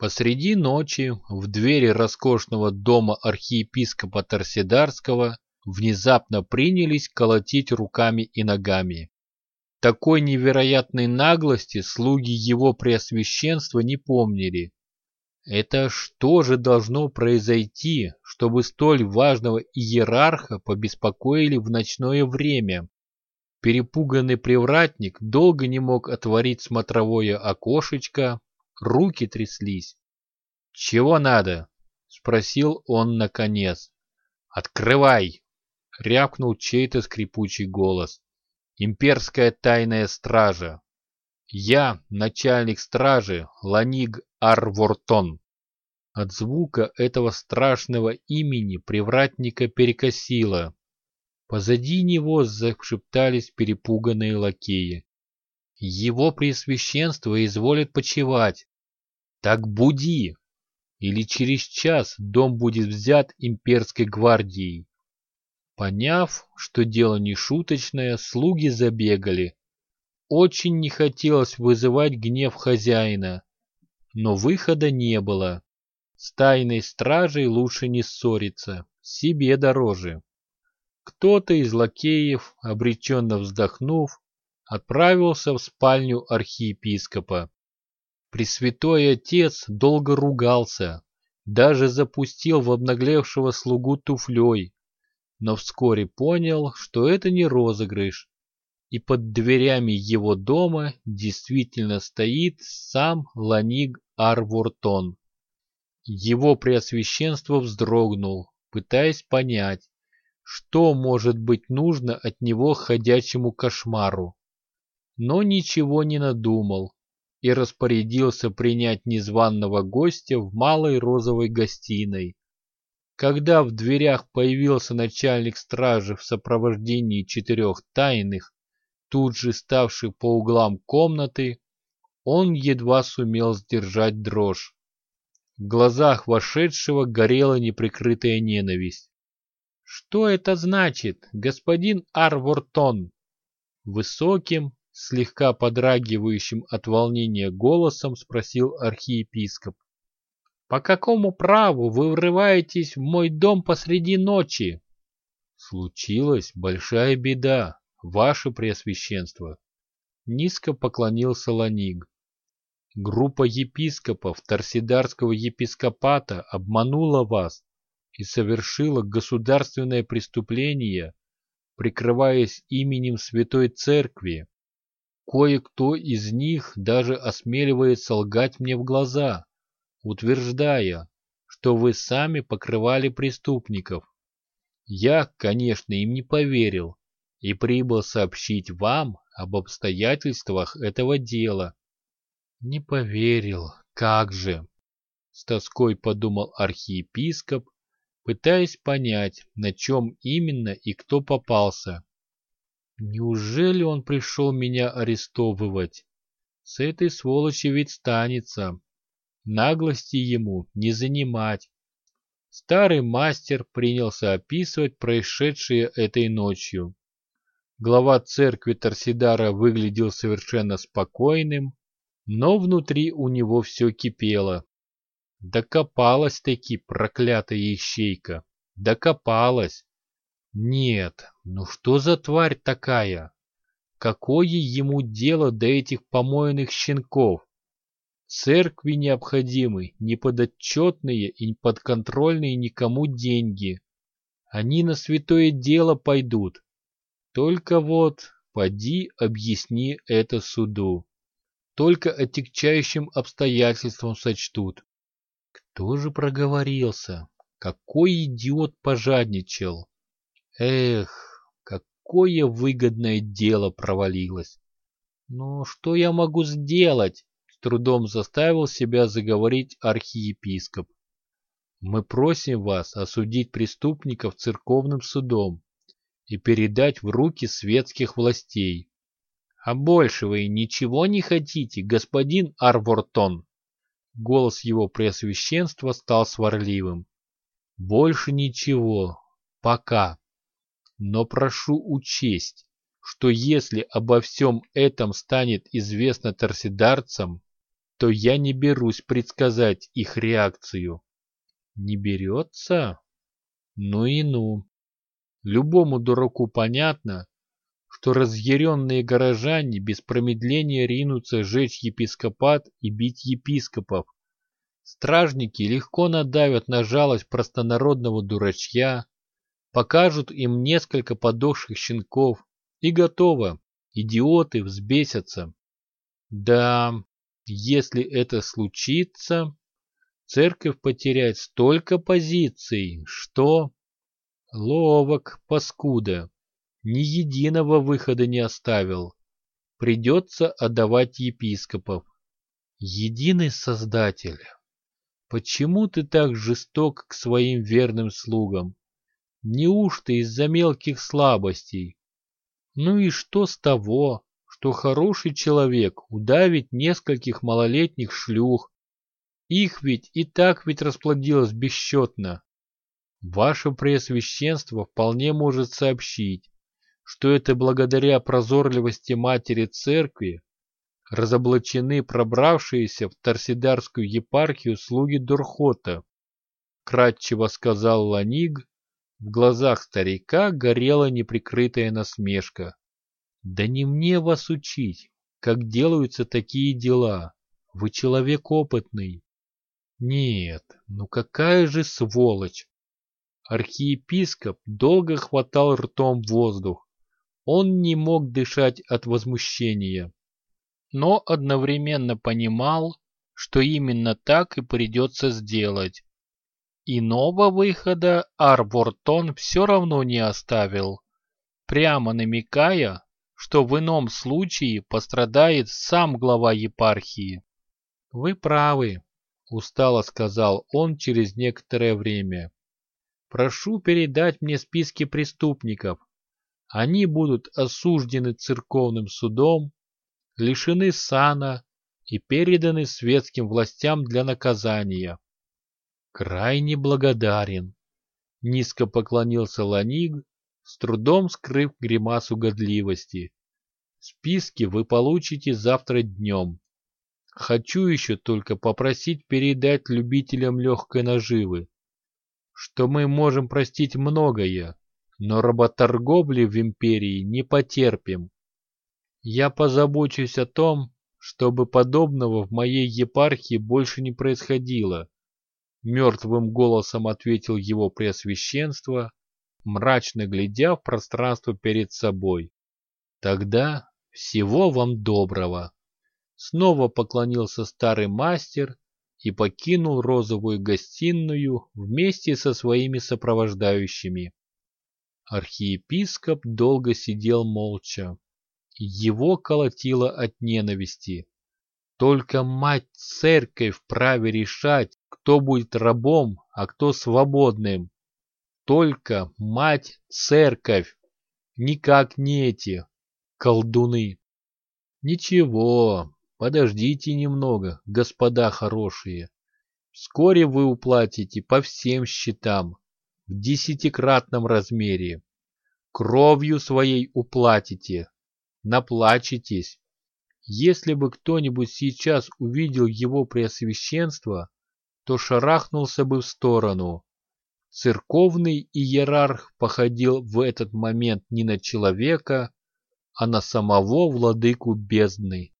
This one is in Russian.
Посреди ночи в двери роскошного дома архиепископа Торседарского внезапно принялись колотить руками и ногами. Такой невероятной наглости слуги его преосвященства не помнили. Это что же должно произойти, чтобы столь важного иерарха побеспокоили в ночное время? Перепуганный привратник долго не мог отворить смотровое окошечко, руки тряслись. «Чего надо?» — спросил он наконец. «Открывай!» — рявкнул чей-то скрипучий голос. «Имперская тайная стража!» «Я начальник стражи Ланиг Арвортон». От звука этого страшного имени привратника перекосило. Позади него зашептались перепуганные лакеи. Его Преосвященство изволит почевать. Так буди, или через час дом будет взят имперской гвардией. Поняв, что дело не шуточное, слуги забегали. Очень не хотелось вызывать гнев хозяина, но выхода не было. С тайной стражей лучше не ссориться, себе дороже. Кто-то из лакеев, обреченно вздохнув, отправился в спальню архиепископа. Пресвятой отец долго ругался, даже запустил в обнаглевшего слугу туфлей, но вскоре понял, что это не розыгрыш, и под дверями его дома действительно стоит сам Ланиг Арвортон. Его преосвященство вздрогнул, пытаясь понять, что может быть нужно от него ходячему кошмару. Но ничего не надумал и распорядился принять незваного гостя в малой розовой гостиной. Когда в дверях появился начальник стражи в сопровождении четырех тайных, тут же ставших по углам комнаты, он едва сумел сдержать дрожь. В глазах вошедшего горела неприкрытая ненависть. «Что это значит, господин Арвортон?» Высоким, слегка подрагивающим от волнения голосом спросил архиепископ. «По какому праву вы врываетесь в мой дом посреди ночи?» «Случилась большая беда, ваше преосвященство!» Низко поклонился Ланиг. Группа епископов Торсидарского епископата обманула вас и совершила государственное преступление, прикрываясь именем Святой Церкви. Кое-кто из них даже осмеливается лгать мне в глаза, утверждая, что вы сами покрывали преступников. Я, конечно, им не поверил и прибыл сообщить вам об обстоятельствах этого дела. Не поверил, как же! С тоской подумал архиепископ пытаясь понять, на чем именно и кто попался. Неужели он пришел меня арестовывать? С этой сволочи ведь станется. Наглости ему не занимать. Старый мастер принялся описывать происшедшее этой ночью. Глава церкви Торсидара выглядел совершенно спокойным, но внутри у него все кипело. Докопалась-таки проклятая ищейка. Докопалась. Нет, ну что за тварь такая? Какое ему дело до этих помойных щенков? Церкви необходимы неподотчетные и подконтрольные никому деньги. Они на святое дело пойдут. Только вот, поди объясни это суду. Только отягчающим обстоятельствам сочтут. Кто же проговорился? Какой идиот пожадничал? Эх, какое выгодное дело провалилось. Но что я могу сделать? С трудом заставил себя заговорить архиепископ. Мы просим вас осудить преступников церковным судом и передать в руки светских властей. А больше вы ничего не хотите, господин Арвортон? Голос его преосвященства стал сварливым. Больше ничего. Пока. Но прошу учесть, что если обо всем этом станет известно торсидарцам, то я не берусь предсказать их реакцию. Не берется? Ну и ну. Любому дураку понятно, что разъяренные горожане без промедления ринутся жечь епископат и бить епископов. Стражники легко надавят на жалость простонародного дурачья, покажут им несколько подохших щенков, и готово, идиоты взбесятся. Да, если это случится, церковь потеряет столько позиций, что... Ловок, паскуда, ни единого выхода не оставил. Придется отдавать епископов. Единый Создатель, почему ты так жесток к своим верным слугам? Неужто из-за мелких слабостей? Ну и что с того, что хороший человек удавит нескольких малолетних шлюх? Их ведь и так ведь расплодилось бесчетно. Ваше Преосвященство вполне может сообщить, что это благодаря прозорливости матери церкви разоблачены пробравшиеся в Торсидарскую епархию слуги Дурхота, кратчево сказал Ланиг, в глазах старика горела неприкрытая насмешка. «Да не мне вас учить, как делаются такие дела. Вы человек опытный». «Нет, ну какая же сволочь!» Архиепископ долго хватал ртом воздух. Он не мог дышать от возмущения, но одновременно понимал, что именно так и придется сделать. Иного выхода Арбортон все равно не оставил, прямо намекая, что в ином случае пострадает сам глава епархии. «Вы правы», — устало сказал он через некоторое время. «Прошу передать мне списки преступников. Они будут осуждены церковным судом, лишены сана и переданы светским властям для наказания крайне благодарен. Низко поклонился Ланиг, с трудом скрыв гримасу годливости. Списки вы получите завтра днем. Хочу еще только попросить передать любителям легкой наживы, что мы можем простить многое, но работорговли в империи не потерпим. Я позабочусь о том, чтобы подобного в моей епархии больше не происходило. Мертвым голосом ответил его преосвященство, мрачно глядя в пространство перед собой. Тогда всего вам доброго. Снова поклонился старый мастер и покинул розовую гостиную вместе со своими сопровождающими. Архиепископ долго сидел молча. Его колотило от ненависти. Только мать церковь вправе решать, кто будет рабом, а кто свободным. Только мать церковь, никак не эти колдуны. Ничего, подождите немного, господа хорошие. Вскоре вы уплатите по всем счетам в десятикратном размере. Кровью своей уплатите, наплачетесь. Если бы кто-нибудь сейчас увидел его преосвященство, то шарахнулся бы в сторону. Церковный иерарх походил в этот момент не на человека, а на самого владыку бездны.